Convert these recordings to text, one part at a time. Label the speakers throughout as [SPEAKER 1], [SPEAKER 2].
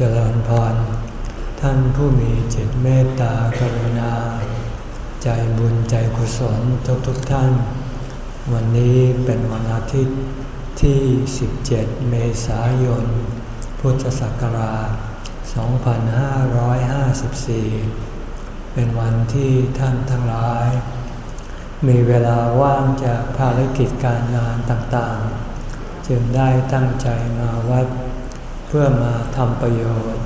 [SPEAKER 1] เจริญพร ท่านผู้มีจิตเมตตากรุณา ใจบุญใจกุศลทุกทุกท่าน วันนี้เป็นวันอาทิตย์ที่ 17 เมษายน พุทธศักราช 2554 เป็นวันที่ท่านทั้งหลาย มีเวลาว่างจากภารกิจการงานต่างๆ จึงได้ตั้งใจมาวัด เพื่อมาทำประโยชน์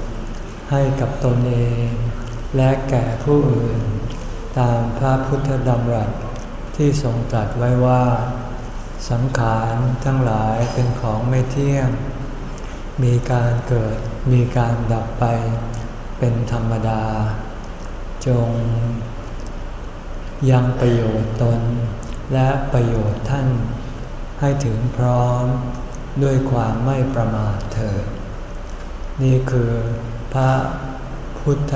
[SPEAKER 1] ให้กับตนเอง และแก่ผู้อื่น ตามพระพุทธดำรัสที่ทรงตรัสไว้ว่า สังขารทั้งหลายเป็นของไม่เที่ยง มีการเกิดมีการดับไป เป็นธรรมดา จง ยังประโยชน์ตน และประโยชน์ท่าน ให้ถึงพร้อมด้วยความไม่ประมาทเถิด นี่คือพระพุทธ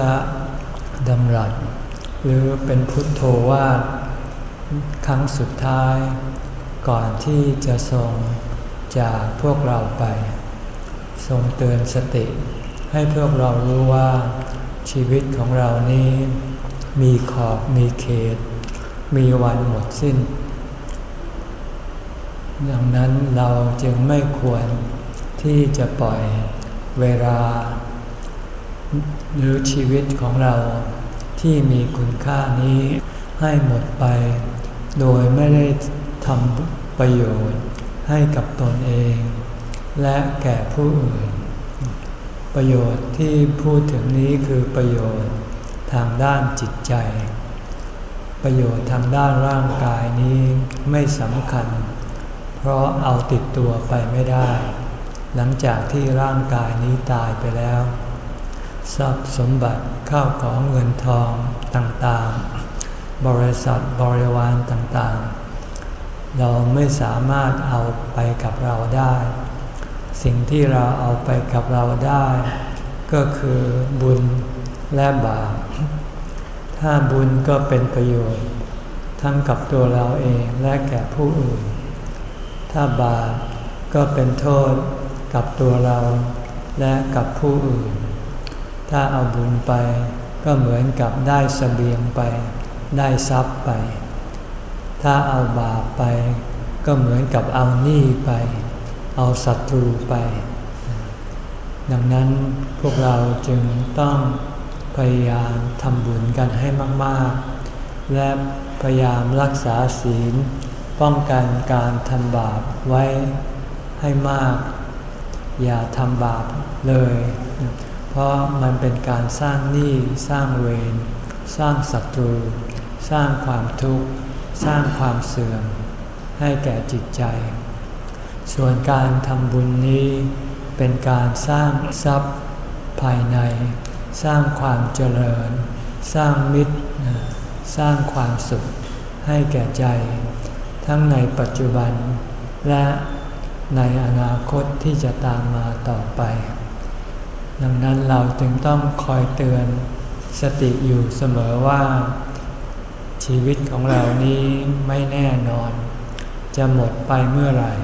[SPEAKER 1] ดำรัส หรือเป็นพุทโธวาทครั้งสุดท้าย ก่อนที่จะทรงจากพวกเราไป ทรงเตือนสติ ให้พวกเรารู้ว่าชีวิตของเรานี้ มีขอบมีเขต มีวันหมดสิ้น ดังนั้นเราจึงไม่ควรที่จะปล่อย เวลา หรือชีวิตของเราที่มีคุณค่านี้ให้หมดไป โดยไม่ได้ทำประโยชน์ให้กับตนเอง และแก่ผู้อื่น ประโยชน์ที่พูดถึงนี้คือประโยชน์ทางด้านจิตใจ ประโยชน์ทางด้านร่างกายนี้ไม่สำคัญ เพราะเอาติดตัวไปไม่ได้ หลังจากที่ร่างกายนี้ตายไปแล้ว ทรัพย์สมบัติข้าวของเงินทองต่างๆ บริษัทบริวารต่างๆ เราไม่สามารถเอาไปกับเราได้ สิ่งที่เราเอาไปกับเราได้ ก็คือบุญและบาปถ้าบุญก็เป็นประโยชน์ ทั้งกับตัวเราเองและแก่ผู้อื่น ถ้าบาปก็เป็นโทษ กับตัวเราและกับผู้อื่น ถ้าเอาบุญไปก็เหมือนกับได้สเสบียงไป ได้ทรัพย์ไป ถ้าเอาบาปไป ก็เหมือนกับเอาหนี้ไป เอาศัตรูไป ดังนั้นพวกเราจึงต้องพยายามทำบุญกันให้มาก ๆ และพยายามรักษาศีล ป้องกันการทำบาปไว้ให้มาก อย่าทำบาปเลย เพราะมันเป็นการสร้างหนี้สร้างเวรสร้างศัตรู สร้างความทุกข์ สร้างความเสื่อม ให้แก่จิตใจ ส่วนการทำบุญนี้เป็นการสร้างทรัพย์ภายใน สร้างความเจริญ สร้างมิตร สร้างความสุขให้แก่ใจ ทั้งในปัจจุบันและ ในอนาคตที่จะตามมาต่อไป ดังนั้นเราจึงต้องคอยเตือนสติอยู่เสมอว่า ชีวิตของเรานี้ไม่แน่นอน จะหมดไปเมื่อไหร่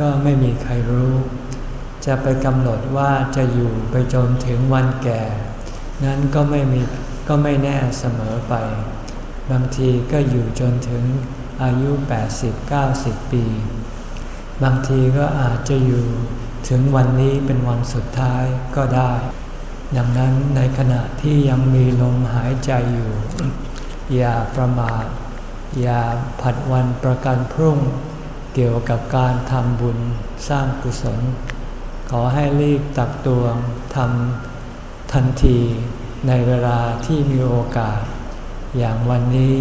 [SPEAKER 1] ก็ไม่มีใครรู้ จะไปกำหนดว่าจะอยู่ไปจนถึงวันแก่ นั้นก็ไม่มีก็ไม่แน่เสมอไป บางทีก็อยู่จนถึงอายุ 80-90 ปี บางทีก็อาจจะอยู่ถึงวันนี้เป็นวันสุดท้ายก็ได้ ดังนั้นในขณะที่ยังมีลมหายใจอยู่ อย่าประมาทอย่าผัดวันประกันพรุ่ง เกี่ยวกับการทำบุญสร้างกุศล ขอให้รีบตักตวงทำทันทีในเวลาที่มีโอกาส อย่างวันนี้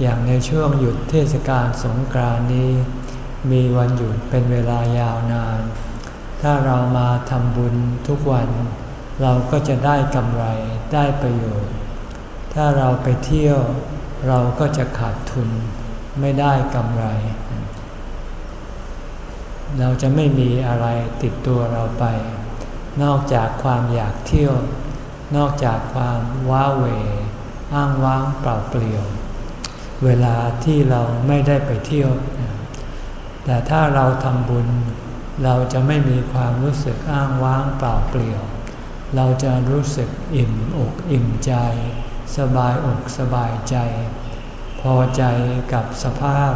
[SPEAKER 1] อย่างในช่วงหยุดเทศกาลสงกรานนี้ มีวันหยุดเป็นเวลายาวนาน ถ้าเรามาทำบุญทุกวัน เราก็จะได้กำไรได้ประโยชน์ ถ้าเราไปเที่ยว เราก็จะขาดทุนไม่ได้กำไร เราจะไม่มีอะไรติดตัวเราไป นอกจากความอยากเที่ยว นอกจากความว้าเหวอ้างว้างเปล่าเปลี่ยว เวลาที่เราไม่ได้ไปเที่ยว แต่ถ้าเราทำบุญ เราจะไม่มีความรู้สึกอ้างว้างเปล่าเปลี่ยว เราจะรู้สึกอิ่มอกอิ่มใจ สบายอกสบายใจ พอใจกับสภาพ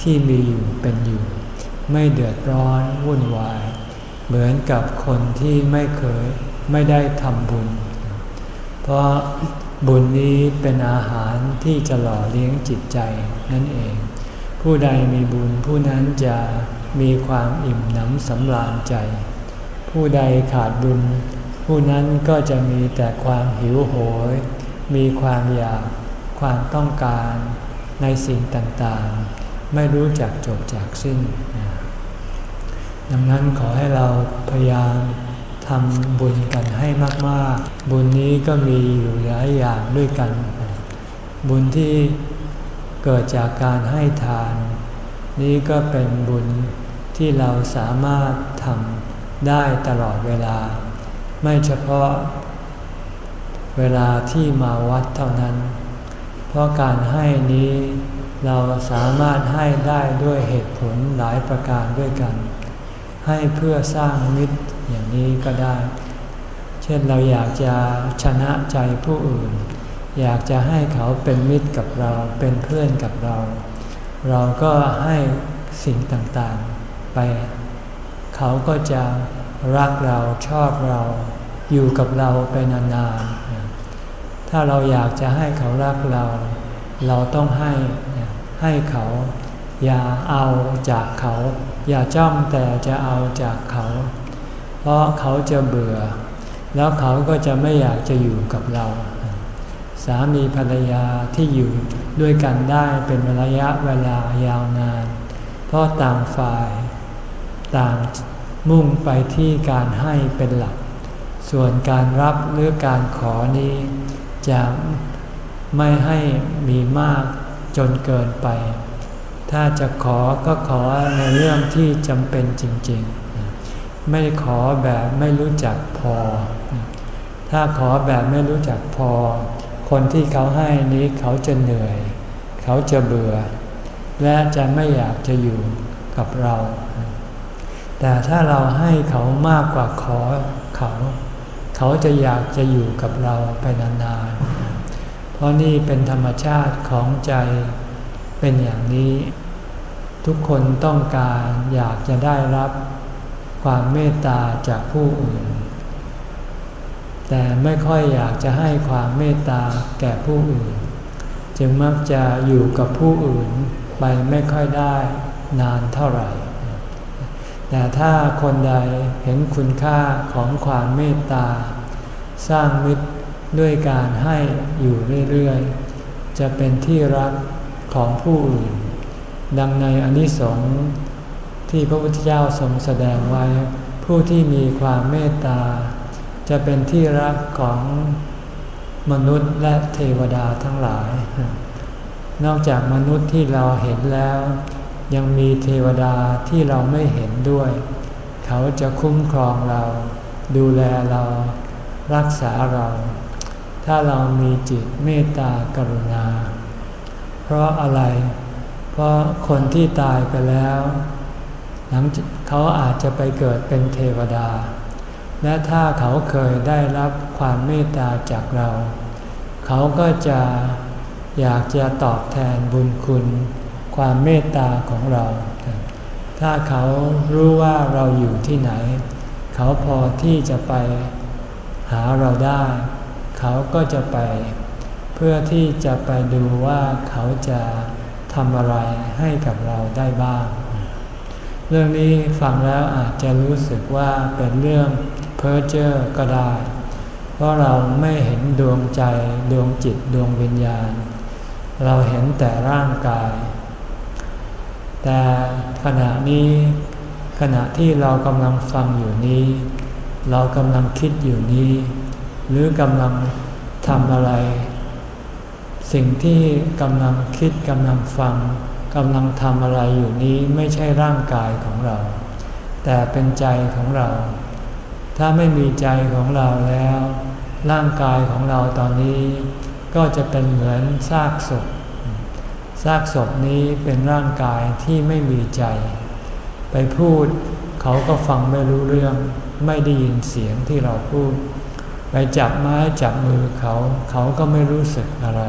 [SPEAKER 1] ที่มีอยู่เป็นอยู่ ไม่เดือดร้อนวุ่นวาย เหมือนกับคนที่ไม่เคยไม่ได้ทำบุญ เพราะบุญนี้เป็นอาหารที่จะหล่อเลี้ยงจิตใจนั่นเอง ผู้ใดมีบุญผู้นั้นจะมีความอิ่มหนำสำราญใจ ผู้ใดขาดบุญ ผู้นั้นก็จะมีแต่ความหิวโหย มีความอยาก ความต้องการในสิ่งต่างๆ ไม่รู้จักจบจากสิ้น ดังนั้นขอให้เราพยายามทำบุญกันให้มาก ๆ บุญนี้ก็มีอยู่หลายอย่างด้วยกัน บุญที่ เกิดจากการให้ทาน นี้ก็เป็นบุญที่เราสามารถทำได้ตลอดเวลา ไม่เฉพาะเวลาที่มาวัดเท่านั้น เพราะการให้นี้เราสามารถให้ได้ด้วยเหตุผลหลายประการด้วยกัน ให้เพื่อสร้างมิตรอย่างนี้ก็ได้ เช่นเราอยากจะชนะใจผู้อื่น อยากจะให้เขาเป็นมิตรกับเราเป็นเพื่อนกับเรา เราก็ให้สิ่งต่างๆไป เขาก็จะรักเราชอบเราอยู่กับเราไปนานๆ ถ้าเราอยากจะให้เขารักเรา เราต้องให้ให้เขา อย่าเอาจากเขา อย่าจ้องแต่จะเอาจากเขา เพราะเขาจะเบื่อ แล้วเขาก็จะไม่อยากจะอยู่กับเราามีภรรยาที่อยู่ด้วยกันได้เป็นระยะเวลายาวนาน เพราะต่างฝ่ายต่างมุ่งไปที่การให้เป็นหลัก ส่วนการรับหรือการขอนี้ จะไม่ให้มีมากจนเกินไป ถ้าจะขอก็ขอในเรื่องที่จำเป็นจริงๆ ไม่ขอแบบไม่รู้จักพอ ถ้าขอแบบไม่รู้จักพอ คนที่เขาให้นี้เขาจะเหนื่อย เขาจะเบื่อ และจะไม่อยากจะอยู่กับเรา แต่ถ้าเราให้เขามากกว่าขอเขา เขาจะอยากจะอยู่กับเราไปนานๆ เพราะนี่เป็นธรรมชาติของใจเป็นอย่างนี้ ทุกคนต้องการอยากจะได้รับความเมตตาจากผู้อื่น แต่ไม่ค่อยอยากจะให้ความเมตตาแก่ผู้อื่น จึงมักจะอยู่กับผู้อื่นไปไม่ค่อยได้นานเท่าไหร่ แต่ถ้าคนใดเห็นคุณค่าของความเมตตา สร้างมิตรด้วยการให้อยู่เรื่อยๆ จะเป็นที่รักของผู้อื่น ดังในอนิสงส์ที่พระพุทธเจ้าทรงแสดงไว้ ผู้ที่มีความเมตตา จะเป็นที่รักของมนุษย์และเทวดาทั้งหลาย นอกจากมนุษย์ที่เราเห็นแล้ว ยังมีเทวดาที่เราไม่เห็นด้วย เขาจะคุ้มครองเรา ดูแลเรารักษาเรา ถ้าเรามีจิตเมตตากรุณา เพราะอะไร เพราะคนที่ตายไปแล้วหลังเขาอาจจะไปเกิดเป็นเทวดา และถ้าเขาเคยได้รับความเมตตาจากเรา เขาก็จะอยากจะตอบแทนบุญคุณ ความเมตตาของเรา ถ้าเขารู้ว่าเราอยู่ที่ไหน เขาพอที่จะไปหาเราได้ เขาก็จะไป เพื่อที่จะไปดูว่าเขาจะทำอะไรให้กับเราได้บ้าง เรื่องนี้ฟังแล้วอาจจะรู้สึกว่าเป็นเรื่อง เพ้อเจ้อก็ได้ เพราะเราไม่เห็นดวงใจดวงจิตดวงวิญญาณ เราเห็นแต่ร่างกาย แต่ขณะนี้ขณะที่เรากำลังฟังอยู่นี้ เรากำลังคิดอยู่นี้ หรือกำลังทำอะไร สิ่งที่กำลังคิดกำลังฟังกำลังทำอะไรอยู่นี้ไม่ใช่ร่างกายของเรา แต่เป็นใจของเรา ถ้าไม่มีใจของเราแล้ว ร่างกายของเราตอนนี้ ก็จะเป็นเหมือนซากศพ ซากศพนี้เป็นร่างกายที่ไม่มีใจ ไปพูดเขาก็ฟังไม่รู้เรื่อง ไม่ได้ยินเสียงที่เราพูด ไปจับไม้จับมือเขา เขาก็ไม่รู้สึกอะไร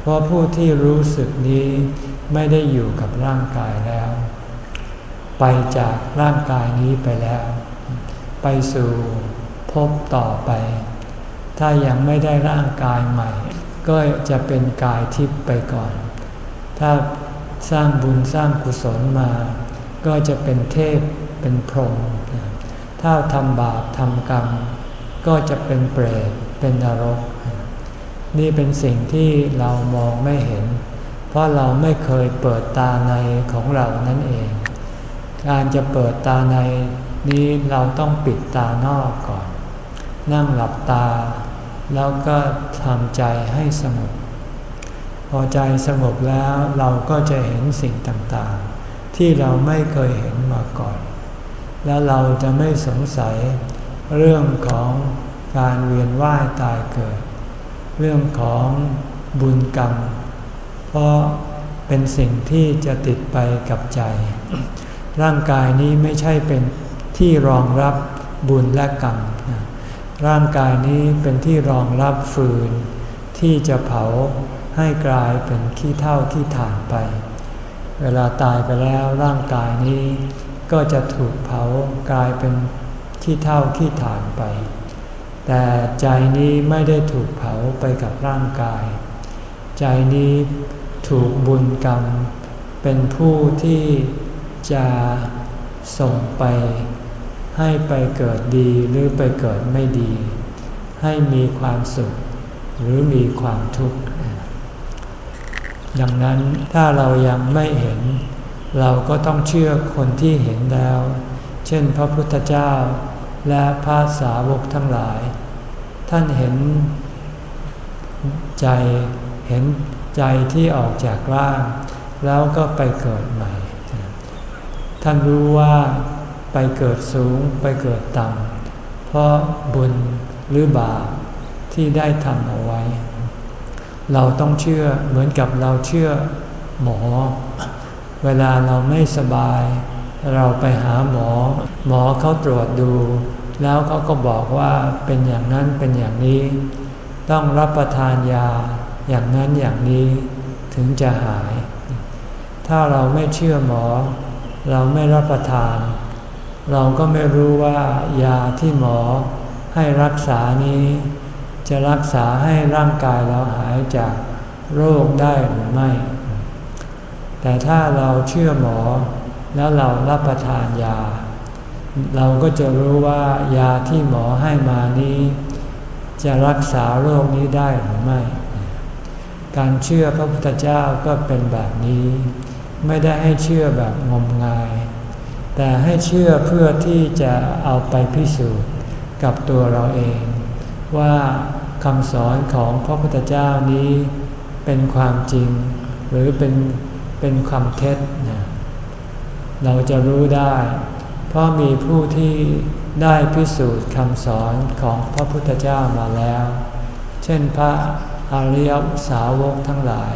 [SPEAKER 1] เพราะผู้ที่รู้สึกนี้ไม่ได้อยู่กับร่างกายแล้ว ไปจากร่างกายนี้ไปแล้ว ไปสู่พบต่อไป ถ้ายังไม่ได้ร่างกายใหม่ ก็จะเป็นกายทิพย์ไปก่อน ถ้าสร้างบุญสร้างกุศลมา ก็จะเป็นเทพเป็นพรหมถ้าทำบาปทำกรรม ก็จะเป็นเปรตเป็นนรก นี่เป็นสิ่งที่เรามองไม่เห็น เพราะเราไม่เคยเปิดตาในของเรานั่นเอง การจะเปิดตาใน นี้เราต้องปิดตานอกก่อน นั่งหลับตา แล้วก็ทำใจให้สงบพอใจสงบแล้วเราก็จะเห็นสิ่งต่างๆ ที่เราไม่เคยเห็นมาก่อน แล้วเราจะไม่สงสัยเรื่องของการเวียนว่ายตายเกิด เรื่องของบุญกรรม เพราะเป็นสิ่งที่จะติดไปกับใจ ร่างกายนี้ไม่ใช่เป็น ที่รองรับบุญและกรรม ร่างกายนี้เป็นที่รองรับฟืน ที่จะเผาให้กลายเป็นขี้เท่าที่านไป เวลาตายไปแล้วร่างกายนี้ก็จะถูกเผากลายเป็นขี้เท่าขี้ฐานไป แต่ใจนี้ไม่ได้ถูกเผาไปกับร่างกาย ใจนี้ถูกบุญกรรม เป็นผู้ที่จะส่งไป ให้ไปเกิดดีหรือไปเกิดไม่ดี ให้มีความสุข หรือมีความทุกข์ดังนั้นถ้าเรายังไม่เห็น เราก็ต้องเชื่อคนที่เห็นแล้ว เช่นพระพุทธเจ้าและพระสาวกทั้งหลาย ท่านเห็นใจเห็นใจที่ออกจากร่าง แล้วก็ไปเกิดใหม่ ท่านรู้ว่า ไปเกิดสูงไปเกิดต่ำเพราะบุญหรือบาปที่ได้ทำเอาไว้ เราต้องเชื่อเหมือนกับเราเชื่อหมอ เวลาเราไม่สบาย เราไปหาหมอ หมอเขาตรวจดู แล้วเขาก็บอกว่าเป็นอย่างนั้นเป็นอย่างนี้ ต้องรับประทานยาอย่างนั้นอย่างนี้ถึงจะหาย ถ้าเราไม่เชื่อหมอ เราไม่รับประทาน เราก็ไม่รู้ว่ายาที่หมอให้รักษานี้ จะรักษาให้ร่างกายเราหายจากโรคได้หรือไม่ แต่ถ้าเราเชื่อหมอแล้วเรารับประทานยา เราก็จะรู้ว่ายาที่หมอให้มานี้ จะรักษาโรคนี้ได้หรือไม่ การเชื่อพระพุทธเจ้าก็เป็นแบบนี้ ไม่ได้ให้เชื่อแบบงมงาย แต่ให้เชื่อเพื่อที่จะเอาไปพิสูจน์กับตัวเราเอง ว่าคำสอนของพระพุทธเจ้านี้เป็นความจริง หรือเป็นเป็นความเท็จนะเราจะรู้ได้ เพราะมีผู้ที่ได้พิสูจน์คำสอนของพระพุทธเจ้ามาแล้ว เช่นพระอริยสาวกทั้งหลาย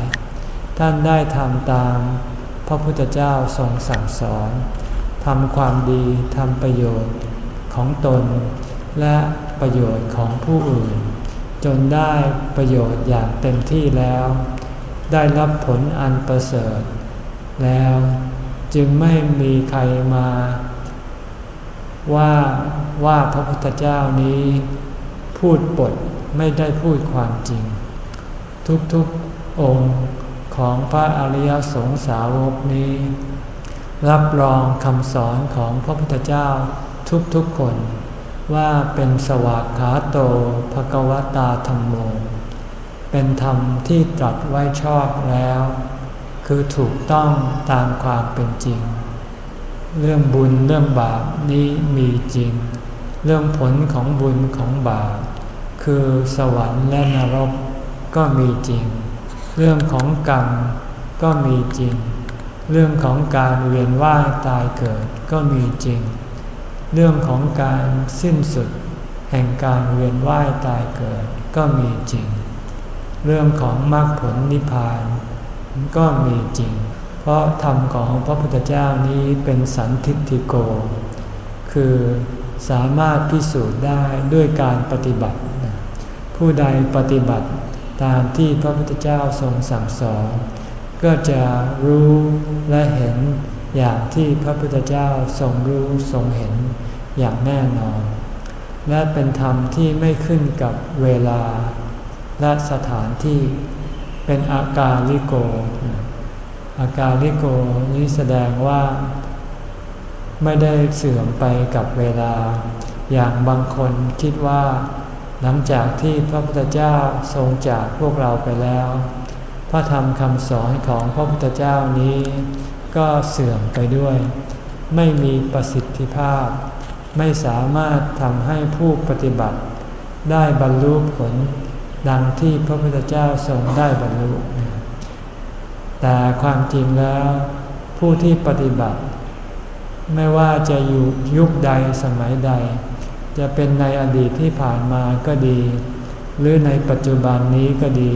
[SPEAKER 1] ท่านได้ทำตามพระพุทธเจ้าทรงสั่งสอน ทำความดีทำประโยชน์ของตน และประโยชน์ของผู้อื่น จนได้ประโยชน์อย่างเต็มที่แล้ว ได้รับผลอันประเสริฐ แล้วจึงไม่มีใครมา ว่าว่าพระพุทธเจ้านี้ พูดปดไม่ได้พูดความจริง ทุกๆองค์ของพระอริยสงสาวกนี้ รับรองคำสอนของพระพุทธเจ้าทุกๆคน ว่าเป็นสวากขาโตภกวตาธรรมโม เป็นธรรมที่ตรัสไว้ชอบแล้ว คือถูกต้องตามความเป็นจริง เรื่องบุญเรื่องบาปนี้มีจริง เรื่องผลของบุญของบาป คือสวรรค์และนรกก็มีจริง เรื่องของกรรมก็มีจริง เรื่องของการเวียนว่ายตายเกิดก็มีจริง เรื่องของการสิ้นสุด แห่งการเวียนว่ายตายเกิดก็มีจริง เรื่องของมรรคผลนิพพานก็มีจริง เพราะธรรมของพระพุทธเจ้านี้เป็นสันทิฏฐิโก คือสามารถพิสูจน์ได้ด้วยการปฏิบัติ ผู้ใดปฏิบัติตามที่พระพุทธเจ้าทรงสั่งสอน ก็จะรู้และเห็นอย่างที่พระพุทธเจ้าทรงรู้ทรงเห็นอย่างแน่นอน และเป็นธรรมที่ไม่ขึ้นกับเวลาและสถานที่เป็นอากาลิโก อากาลิโกนี้แสดงว่า ไม่ได้เสื่อมไปกับเวลา อย่างบางคนคิดว่า หลังจากที่พระพุทธเจ้าทรงจากพวกเราไปแล้ว พระธรรมคำสอนของพระพุทธเจ้านี้ ก็เสื่อมไปด้วย ไม่มีประสิทธิภาพ ไม่สามารถทำให้ผู้ปฏิบัติ ได้บรรลุผลดังที่พระพุทธเจ้าทรงได้บรรลุ แต่ความจริงแล้ว ผู้ที่ปฏิบัติ ไม่ว่าจะอยู่ยุคใดสมัยใด จะเป็นในอดีตที่ผ่านมาก็ดี หรือในปัจจุบันนี้ก็ดี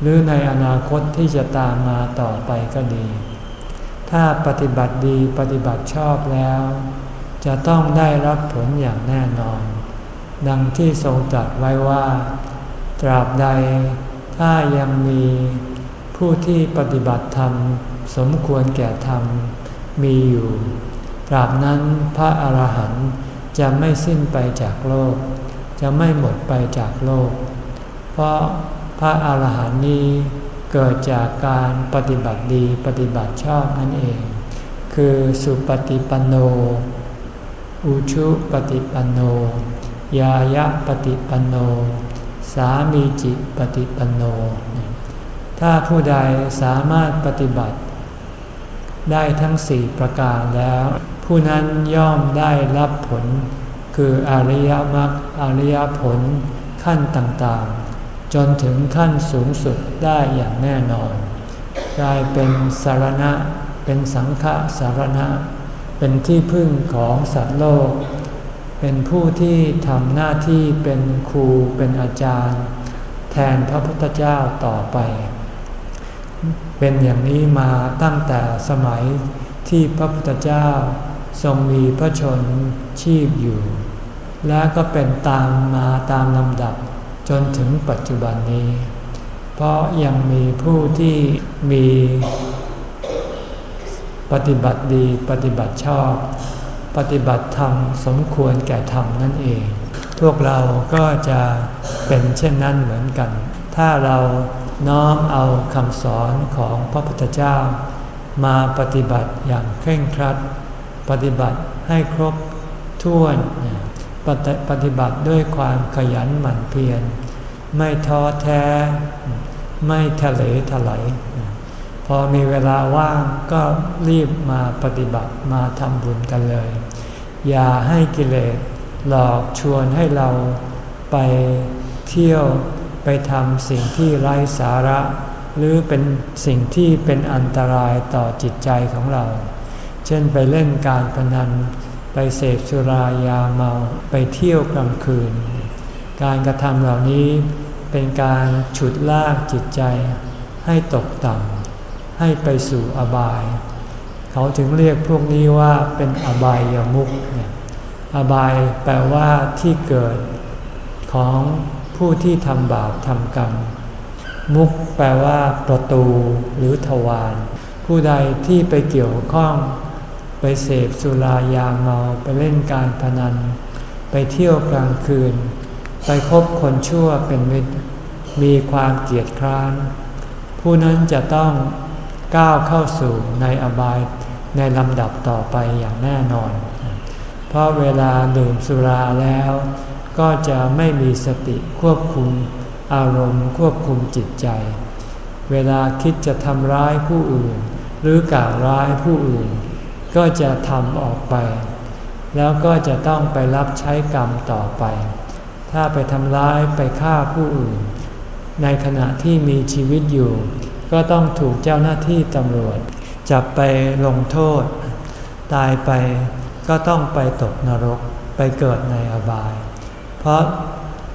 [SPEAKER 1] หรือในอนาคตที่จะตามมาต่อไปก็ดี ถ้าปฏิบัติดีปฏิบัติชอบแล้ว จะต้องได้รับผลอย่างแน่นอน ดังที่ทรงตรัสไว้ว่า ตราบใด ถ้ายังมีผู้ที่ปฏิบัติธรรม สมควรแก่ธรรมมีอยู่ ตราบนั้นพระอาหารหันต์จะไม่สิ้นไปจากโลก จะไม่หมดไปจากโลก เพราะ พระอาหารหันต์นี้เกิดจากการปฏิบัติดีปฏิบัติชอบนั่นเอง คือสุปฏิปันโน อุชุปฏิปันโน ยายะปฏิปันโน สามีจิปฏิปันโน ถ้าผู้ใดสามารถปฏิบัติ ได้ทั้งสี่ประการแล้ว ผู้นั้นย่อมได้รับผล คืออริยมรรคอริยผลขั้นต่างๆ จนถึงขั้นสูงสุดได้อย่างแน่นอน กลายเป็นสารณะ เป็นสังฆสารณะ เป็นที่พึ่งของสัตว์โลก เป็นผู้ที่ทำหน้าที่เป็นครูเป็นอาจารย์ แทนพระพุทธเจ้าต่อไป เป็นอย่างนี้มาตั้งแต่สมัยที่พระพุทธเจ้าทรงมีพระชนชีพอยู่ และก็เป็นตามมาตามลำดับ จนถึงปัจจุบันนี้ เพราะยังมีผู้ที่มีปฏิบัติดีปฏิบัติชอบ ปฏิบัติธรรมสมควรแก่ธรรมนั่นเอง พวกเราก็จะเป็นเช่นนั้นเหมือนกัน ถ้าเราน้อมเอาคำสอนของพระพุทธเจ้า มาปฏิบัติอย่างเคร่งครัด ปฏิบัติให้ครบถ้วน ปฏิปฏิบัติด้วยความขยันหมั่นเพียร ไม่ท้อแท้ ไม่ทะเลถลายพอมีเวลาว่างก็รีบมาปฏิบัติมาทำบุญกันเลย อย่าให้กิเลสหลอกชวนให้เราไปเที่ยวไปทำสิ่งที่ไร้สาระ หรือเป็นสิ่งที่เป็นอันตรายต่อจิตใจของเรา เช่นไปเล่นการพนัน ไปเสพสุรายาเมาไปเที่ยวกลางคืน การกระทำเหล่านี้เป็นการฉุดลากจิตใจ ให้ตกต่ำให้ไปสู่อบาย เขาถึงเรียกพวกนี้ว่าเป็นอบายยมุกเนี่ยอบายแปลว่าที่เกิดของผู้ที่ทำบาปทำกรรม มุกแปลว่าประตูหรือทวารผู้ใดที่ไปเกี่ยวข้อง เสพสุรายาเมาไปเล่นการพนัน ไปเที่ยวกลางคืน ไปพบคนชั่วเป็นมิตรมีความเกลียดคร้าน ผู้นั้นจะต้องก้าวเข้าสู่ในอบายในลำดับต่อไปอย่างแน่นอน เพราะเวลาดื่มสุราแล้ว ก็จะไม่มีสติควบคุมอารมณ์ควบคุมจิตใจ เวลาคิดจะทำร้ายผู้อื่น หรือกล่าวร้ายผู้อื่น ก็จะทำออกไป แล้วก็จะต้องไปรับใช้กรรมต่อไป ถ้าไปทำร้ายไปฆ่าผู้อื่น ในขณะที่มีชีวิตอยู่ ก็ต้องถูกเจ้าหน้าที่ตำรวจ จับไปลงโทษ ตายไปก็ต้องไปตกนรกไปเกิดในอบาย เพราะ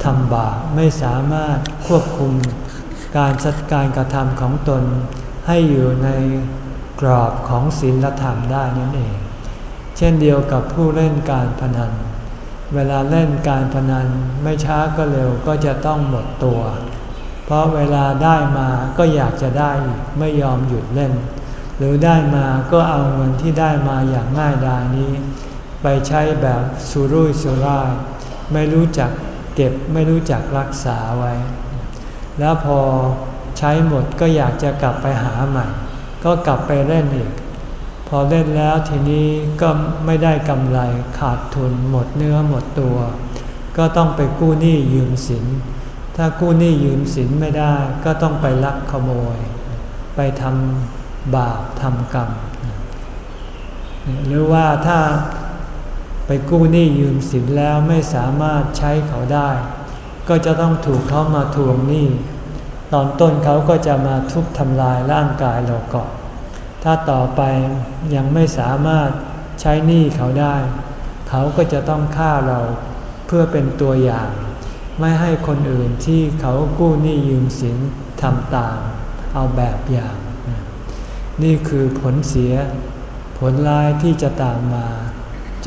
[SPEAKER 1] ทำบาปไม่สามารถควบคุมการจัดการกระทำของตนให้อยู่ใน กรอบของศีลธรรมได้นั่นเอง เช่นเดียวกับผู้เล่นการพนัน เวลาเล่นการพนันไม่ช้าก็เร็วก็จะต้องหมดตัว เพราะเวลาได้มาก็อยากจะได้อีกไม่ยอมหยุดเล่น หรือได้มาก็เอาเงินที่ได้มาอย่างง่ายดายนี้ ไปใช้แบบสุรุ่ยสุร่าย ไม่รู้จักเก็บไม่รู้จักรักษาไว้ แล้วพอใช้หมดก็อยากจะกลับไปหาใหม่ ก็กลับไปเล่นอีก พอเล่นแล้วทีนี้ก็ไม่ได้กำไรขาดทุนหมดเนื้อหมดตัว ก็ต้องไปกู้หนี้ยืมสิน ถ้ากู้หนี้ยืมสินไม่ได้ก็ต้องไปลักขโมย ไปทำบาปทำกรรม หรือว่าถ้าไปกู้หนี้ยืมสินแล้วไม่สามารถใช้เขาได้ ก็จะต้องถูกเขามาทวงหนี้ ตอนต้นเขาก็จะมาทุบทำลายร่างกายเราก่อน ถ้าต่อไปยังไม่สามารถใช้หนี้เขาได้ เขาก็จะต้องฆ่าเราเพื่อเป็นตัวอย่าง ไม่ให้คนอื่นที่เขากู้หนี้ยืมสินทำตาม เอาแบบอย่าง นี่คือผลเสีย ผลร้ายที่จะตามมา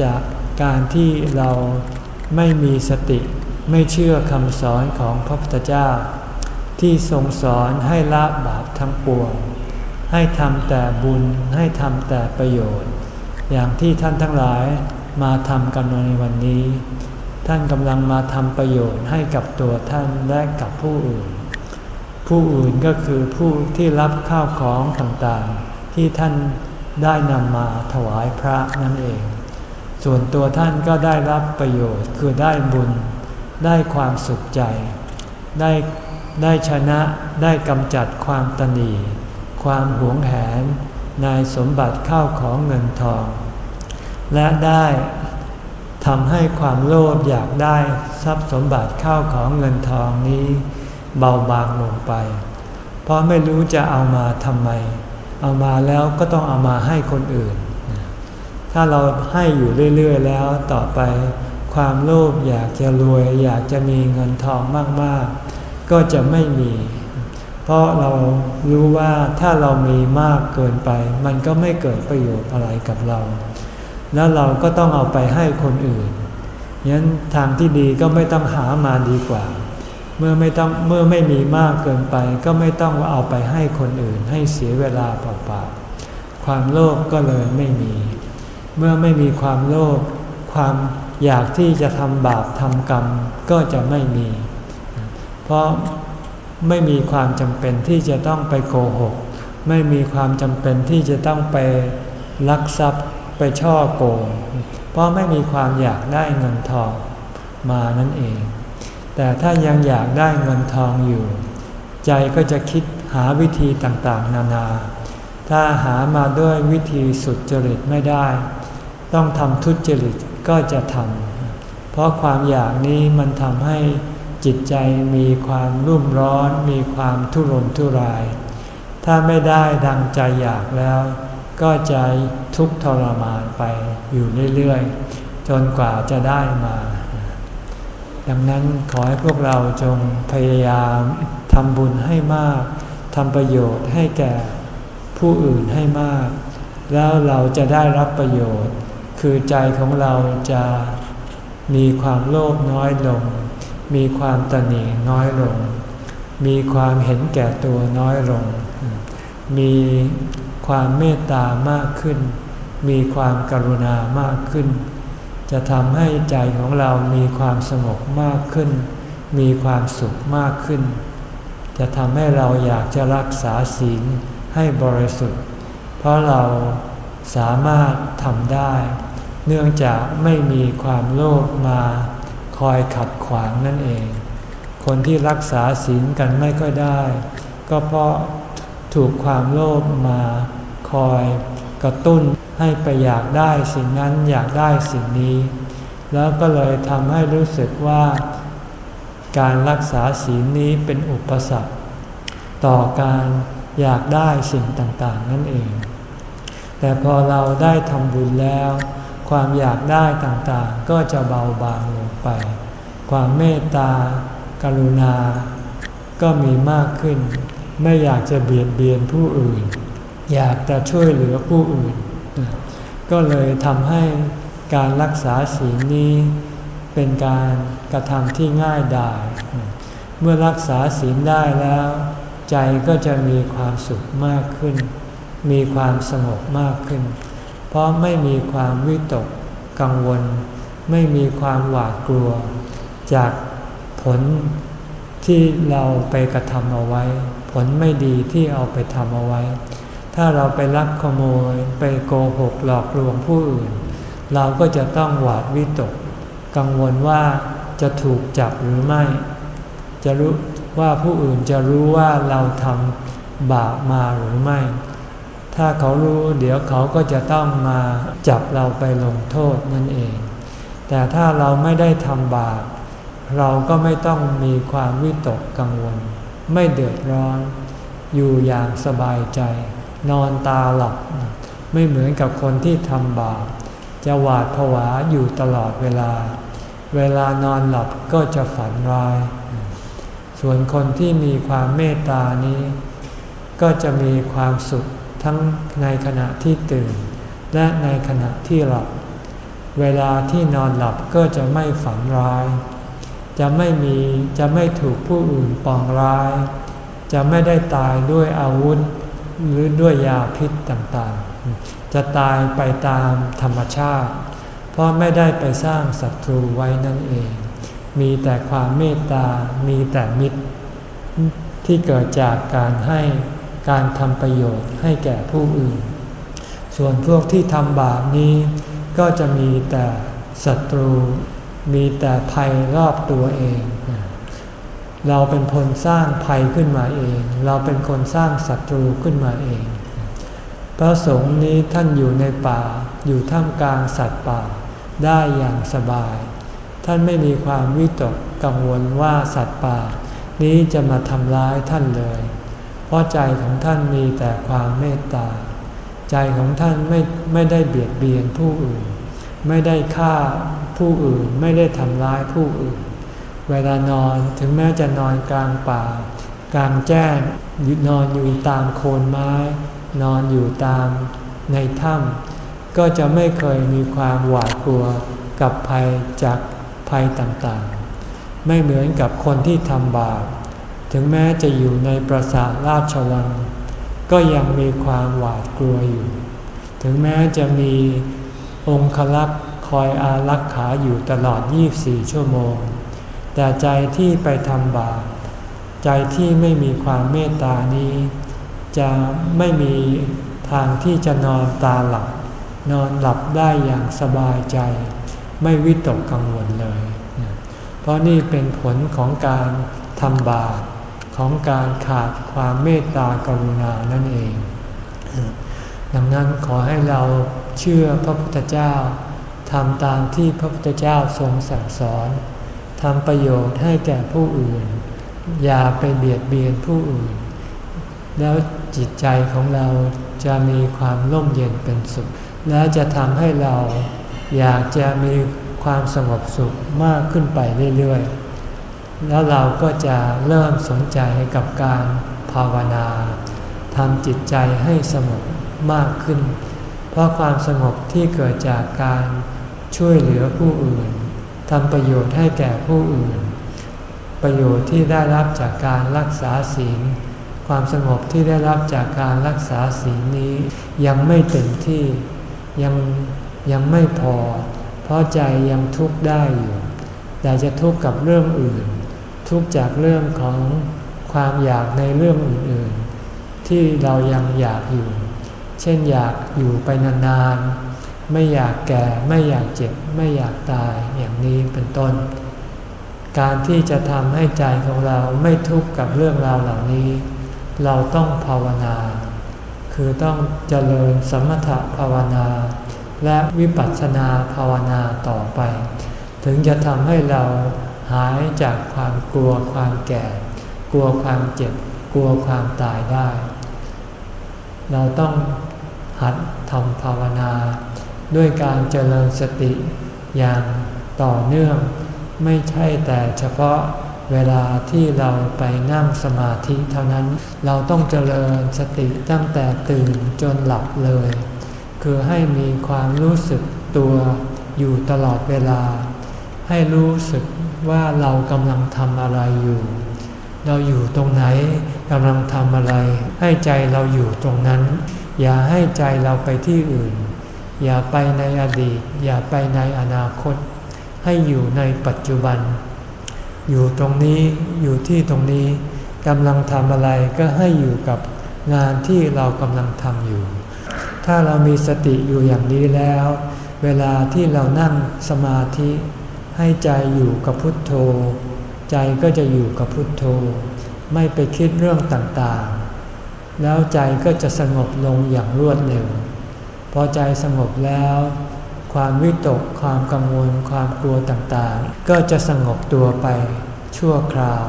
[SPEAKER 1] จากการที่เราไม่มีสติไม่เชื่อคำสอนของพระพุทธเจ้า ที่ทรงสอนให้ละบาปทั้งปวง ให้ทำแต่บุญให้ทำแต่ประโยชน์ อย่างที่ท่านทั้งหลายมาทำกันในวันนี้ ท่านกำลังมาทำประโยชน์ให้กับตัวท่านและกับผู้อื่น ผู้อื่นก็คือผู้ที่รับข้าวของต่างๆ ที่ท่านได้นำมาถวายพระนั่นเอง ส่วนตัวท่านก็ได้รับประโยชน์คือได้บุญ ได้ความสุขใจ ได้ ได้ชนะได้กำจัดความตนีความหวงแหนในสมบัติข้าวของเงินทอง และได้ทำให้ความโลภอยากได้ทรัพย์สมบัติข้าวของเงินทองนี้เบาบางลงไป เพราะไม่รู้จะเอามาทำไม เอามาแล้วก็ต้องเอามาให้คนอื่น ถ้าเราให้อยู่เรื่อยๆแล้วต่อไป ความโลภอยากจะรวยอยากจะมีเงินทองมากๆ ก็จะไม่มี เพราะเรารู้ว่าถ้าเรามีมากเกินไป มันก็ไม่เกิดประโยชน์อะไรกับเรา แล้วเราก็ต้องเอาไปให้คนอื่นยั้นทางที่ดีก็ไม่ต้องหามาดีกว่า เมื่อไม่ต้องเมื่อไม่มีมากเกินไป ก็ไม่ต้องเอาไปให้คนอื่น ให้เสียเวลาเปล่าๆความโลภกก็เลยไม่มี เมื่อไม่มีความโลภความอยากที่จะทำบาปทำกรรมก็จะไม่มี เพราะไม่มีความจำเป็นที่จะต้องไปโกหก ไม่มีความจำเป็นที่จะต้องไปลักทรัพย์ไปช่อโกง เพราะไม่มีความอยากได้เงินทองมานั่นเอง แต่ถ้ายังอยากได้เงินทองอยู่ ใจก็จะคิดหาวิธีต่างๆ นานา ถ้าหามาด้วยวิธีสุดจริตไม่ได้ ต้องทำทุจริตก็จะทำเพราะความอยากนี้มันทำให้ จิตใจมีความรุ่มร้อนมีความทุรนทุราย ถ้าไม่ได้ดังใจอยากแล้ว ก็จะทุกข์ทรมานไปอยู่เรื่อยๆ จนกว่าจะได้มา ดังนั้นขอให้พวกเราจงพยายามทำบุญให้มากทำประโยชน์ให้แก่ผู้อื่นให้มาก แล้วเราจะได้รับประโยชน์ คือใจของเราจะมีความโลภน้อยลง มีความตนีน้อยลง มีความเห็นแก่ตัวน้อยลง มีความเมตตามากขึ้น มีความกรุณามากขึ้น จะทำให้ใจของเรามีความสงบมากขึ้น มีความสุขมากขึ้น จะทำให้เราอยากจะรักษาศีลให้บริสุทธิ์ เพราะเราสามารถทำได้ เนื่องจากไม่มีความโลภมา คอยขัดขวางนั่นเอง คนที่รักษาศีลกันไม่ค่อยได้ ก็เพราะถูกความโลภมาคอยกระตุ้นให้ไปอยากได้สิ่งนั้นอยากได้สิ่งนี้ แล้วก็เลยทำให้รู้สึกว่า การรักษาศีลนี้เป็นอุปสรรค ต่อการอยากได้สิ่งต่างๆนั่นเอง แต่พอเราได้ทำบุญแล้ว ความอยากได้ต่างๆ ก็จะเบาบางลงไป ความเมตตากรุณา ก็มีมากขึ้น ไม่อยากจะเบียดเบียนผู้อื่น อยากจะช่วยเหลือผู้อื่น ก็เลยทำให้การรักษาศีลนี้เป็นการกระทำที่ง่ายดาย เมื่อรักษาศีลได้แล้ว ใจก็จะมีความสุขมากขึ้น มีความสงบมากขึ้น เพราะไม่มีความวิตกกังวล ไม่มีความหวาดกลัว จากผลที่เราไปกระทำเอาไว้ ผลไม่ดีที่เอาไปทำเอาไว้ ถ้าเราไปลักขโมยไปโกหกหลอกลวงผู้อื่น เราก็จะต้องหวาดวิตก กังวลว่าจะถูกจับหรือไม่ จะรู้ว่าผู้อื่นจะรู้ว่าเราทำบาปมาหรือไม่ ถ้าเขารู้เดี๋ยวเขาก็จะต้องมาจับเราไปลงโทษนั่นเอง แต่ถ้าเราไม่ได้ทำบาปเราก็ไม่ต้องมีความวิตกกังวล ไม่เดือดร้อน อยู่อย่างสบายใจ นอนตาหลับ ไม่เหมือนกับคนที่ทำบาปจะหวาดผวาอยู่ตลอดเวลา เวลานอนหลับก็จะฝันร้าย ส่วนคนที่มีความเมตตานี้ ก็จะมีความสุข ทั้งในขณะที่ตื่น และในขณะที่หลับ เวลาที่นอนหลับก็จะไม่ฝันร้าย จะไม่มีจะไม่ถูกผู้อื่นปองร้าย จะไม่ได้ตายด้วยอาวุธ หรือด้วยยาพิษต่างๆ จะตายไปตามธรรมชาติ เพราะไม่ได้ไปสร้างศัตรูไว้นั่นเอง มีแต่ความเมตตา มีแต่มิตรที่เกิดจากการให้ การทำประโยชน์ให้แก่ผู้อื่น ส่วนพวกที่ทำบาปนี้ก็จะมีแต่ศัตรู มีแต่ภัยรอบตัวเอง เราเป็นคนสร้างภัยขึ้นมาเอง เราเป็นคนสร้างศัตรูขึ้นมาเอง พระสงฆ์นี้ท่านอยู่ในป่า อยู่ท่ามกลางสัตว์ป่าได้อย่างสบาย ท่านไม่มีความวิตกกังวลว่าสัตว์ป่านี้จะมาทำร้ายท่านเลย ราะใจของท่านมีแต่ความเมตตา ใจของท่านไม่ไม่ได้เบียดเบียนผู้อื่น ไม่ได้ฆ่าผู้อื่น ไม่ได้ทำร้ายผู้อื่น เวลานอนถึงแม้จะนอนกลางป่า กลางแจ้งนอนอยู่ตามโคนไม้ นอนอยู่ตามในถ้ำก็จะไม่เคยมีความหวาดกลัวกับภัยจากภัยต่างๆ ไม่เหมือนกับคนที่ทำบาป ถึงแม้จะอยู่ในปราสาทราชวัง ก็ยังมีความหวาดกลัวอยู่ ถึงแม้จะมีองคลักษ์คอยอารักขาอยู่ตลอด 24 ชั่วโมง แต่ใจที่ไปทำบาปใจที่ไม่มีความเมตตานี้ จะไม่มีทางที่จะนอนตาหลับ นอนหลับได้อย่างสบายใจ ไม่วิตกกังวลเลย เพราะนี่เป็นผลของการทำบาป ของการขาดความเมตตากรุณานั่นเอง ดังนั้นขอให้เราเชื่อพระพุทธเจ้าทำตามที่พระพุทธเจ้าทรงสั่งสอนทำประโยชน์ให้แก่ผู้อื่น อย่าไปเบียดเบียนผู้อื่น แล้วจิตใจของเราจะมีความร่มเย็นเป็นสุข และจะทำให้เราอยากจะมีความสงบสุขมากขึ้นไปเรื่อยๆ แล้วเราก็จะเริ่มสนใจกับการภาวนาทำจิตใจให้สงบมากขึ้น เพราะความสงบที่เกิดจากการช่วยเหลือผู้อื่นทำประโยชน์ให้แก่ผู้อื่น ประโยชน์ที่ได้รับจากการรักษาศีลความสงบที่ได้รับจากการรักษาศีลนี้ยังไม่เต็มที่ยังยังไม่พอ เพราะใจยังทุกข์ได้อยู่แต่จะทุกข์กับเรื่องอื่น ทุกข์จากเรื่องของความอยากในเรื่องอื่นๆ ที่เรายังอยากอยู่ เช่นอยากอยู่ไปนานๆ ไม่อยากแก่ไม่อยากเจ็บ ไม่อยากตายอย่างนี้เป็นต้น การที่จะทำให้ใจของเราไม่ทุกข์กับเรื่องราวเหล่านี้ เราต้องภาวนา คือต้องเจริญสมถภาวนา และวิปัสสนาภาวนาต่อไป ถึงจะทำให้เรา หายจากความกลัวความแก่ กลัวความเจ็บ กลัวความตายได้ เราต้องหัดทำภาวนา ด้วยการเจริญสติอย่างต่อเนื่อง ไม่ใช่แต่เฉพาะเวลาที่เราไปนั่งสมาธิเท่านั้น เราต้องเจริญสติตั้งแต่ตื่นจนหลับเลย คือให้มีความรู้สึกตัวอยู่ตลอดเวลา ให้รู้สึก ว่าเรากำลังทำอะไรอยู่ เราอยู่ตรงไหนกำลังทำอะไร ให้ใจเราอยู่ตรงนั้น อย่าให้ใจเราไปที่อื่น อย่าไปในอดีต อย่าไปในอนาคต ให้อยู่ในปัจจุบัน อยู่ตรงนี้อยู่ที่ตรงนี้กำลังทำอะไรก็ให้อยู่กับงานที่เรากำลังทำอยู่ ถ้าเรามีสติอยู่อย่างนี้แล้ว เวลาที่เรานั่งสมาธิ ให้ใจอยู่กับพุทโธ ใจก็จะอยู่กับพุทโธ ไม่ไปคิดเรื่องต่างๆ แล้วใจก็จะสงบลงอย่างรวดเร็ว พอใจสงบแล้ว ความวิตก ความกังวล ความกลัวต่างๆ ก็จะสงบตัวไปชั่วคราว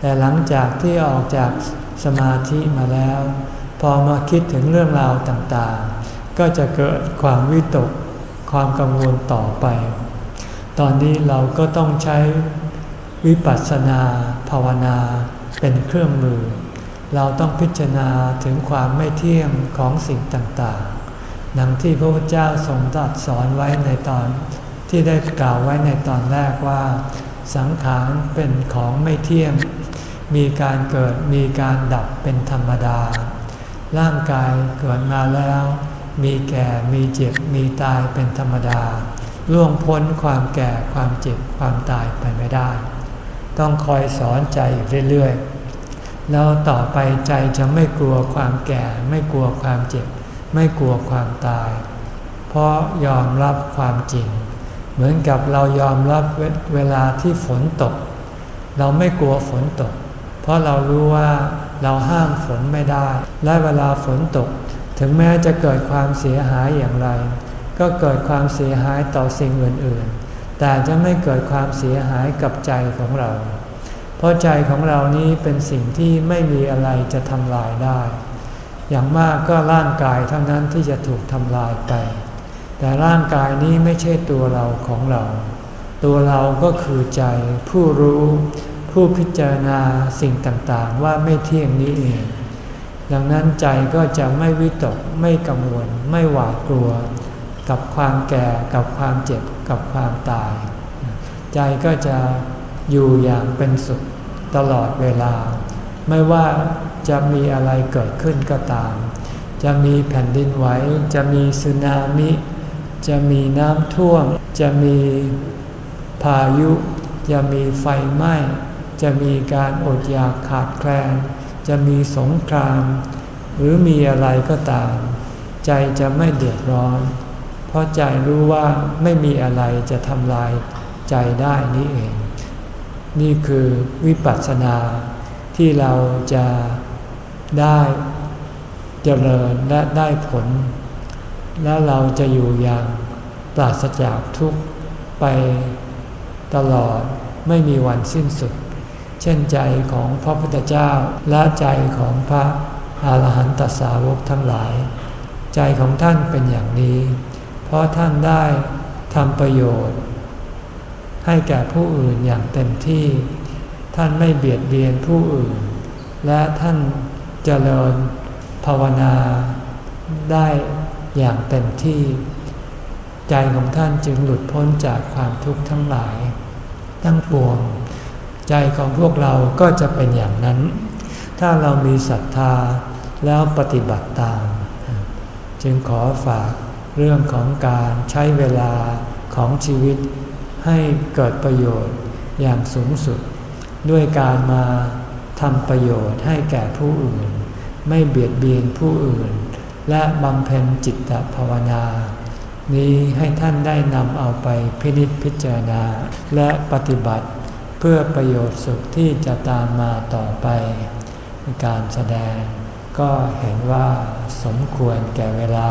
[SPEAKER 1] แต่หลังจากที่ออกจากสมาธิมาแล้ว พอมาคิดถึงเรื่องราวต่างๆ ก็จะเกิดความวิตก ความกังวลต่อไป ตอนนี้เราก็ต้องใช้วิปัสสนาภาวนาเป็นเครื่องมือ เราต้องพิจารณาถึงความไม่เที่ยงของสิ่งต่างๆดังที่พระพุทธเจ้าทรงตรัสสอนไว้ในตอนที่ได้กล่าวไว้ในตอนแรกว่า สังขารเป็นของไม่เที่ยง มีการเกิดมีการดับเป็นธรรมดา ร่างกายเกิดมาแล้ว มีแก่มีเจ็บมีตายเป็นธรรมดา ล่วงพ้นความแก่ความเจ็บความตายไปไม่ได้ ต้องคอยสอนใจอยู่เรื่อยๆ แล้วต่อไปใจจะไม่กลัวความแก่ ไม่กลัวความเจ็บ ไม่กลัวความตาย เพราะยอมรับความจริง เหมือนกับเรายอมรับเวลาที่ฝนตก เราไม่กลัวฝนตก เพราะเรารู้ว่าเราห้ามฝนไม่ได้ และเวลาฝนตก ถึงแม้จะเกิดความเสียหายอย่างไร ก็เกิดความเสียหายต่อสิ่งอื่นๆ แต่จะไม่เกิดความเสียหายกับใจของเรา เพราะใจของเรานี้เป็นสิ่งที่ไม่มีอะไรจะทำลายได้ อย่างมากก็ร่างกายเท่านั้นที่จะถูกทำลายไป แต่ร่างกายนี้ไม่ใช่ตัวเราของเรา ตัวเราก็คือใจผู้รู้ผู้พิจารณาสิ่งต่างๆ ว่าไม่เที่ยงนี้เองดังนั้นใจก็จะไม่วิตกไม่กังวลไม่หวาดกลัว กับความแก่กับความเจ็บกับความตาย ใจก็จะอยู่อย่างเป็นสุขตลอดเวลา ไม่ว่าจะมีอะไรเกิดขึ้นก็ตาม จะมีแผ่นดินไหวจะมีสึนามิ จะมีน้ำท่วม จะมีพายุ จะมีไฟไหม้ จะมีการอดอยากขาดแคลน จะมีสงคราม หรือมีอะไรก็ตาม ใจจะไม่เดือดร้อน เพราะใจรู้ว่าไม่มีอะไรจะทำลายใจได้นี่เอง นี่คือวิปัสสนาที่เราจะได้เจริญและได้ผล แล้วเราจะอยู่อย่างปราศจากทุกข์ไปตลอดไม่มีวันสิ้นสุด เช่นใจของพระพุทธเจ้าและใจของพระอาหารหันตสาวกทั้งหลาย ใจของท่านเป็นอย่างนี้ เพราะท่านได้ทำประโยชน์ ให้แก่ผู้อื่นอย่างเต็มที่ ท่านไม่เบียดเบียนผู้อื่น และท่านเจริญภาวนาได้อย่างเต็มที่ ใจของท่านจึงหลุดพ้นจากความทุกข์ทั้งหลาย ทั้งปวง ใจของพวกเราก็จะเป็นอย่างนั้น ถ้าเรามีศรัทธาแล้วปฏิบัติตาม จึงขอฝาก เรื่องของการใช้เวลาของชีวิต ให้เกิดประโยชน์อย่างสูงสุด ด้วยการมาทำประโยชน์ให้แก่ผู้อื่น ไม่เบียดเบียนผู้อื่น และบำเพ็ญจิตภาวนา นี้ให้ท่านได้นำเอาไปพินิจพิจารณา และปฏิบัติเพื่อประโยชน์สุขที่จะตามมาต่อไป การแสดงก็เห็นว่าสมควรแก่เวลา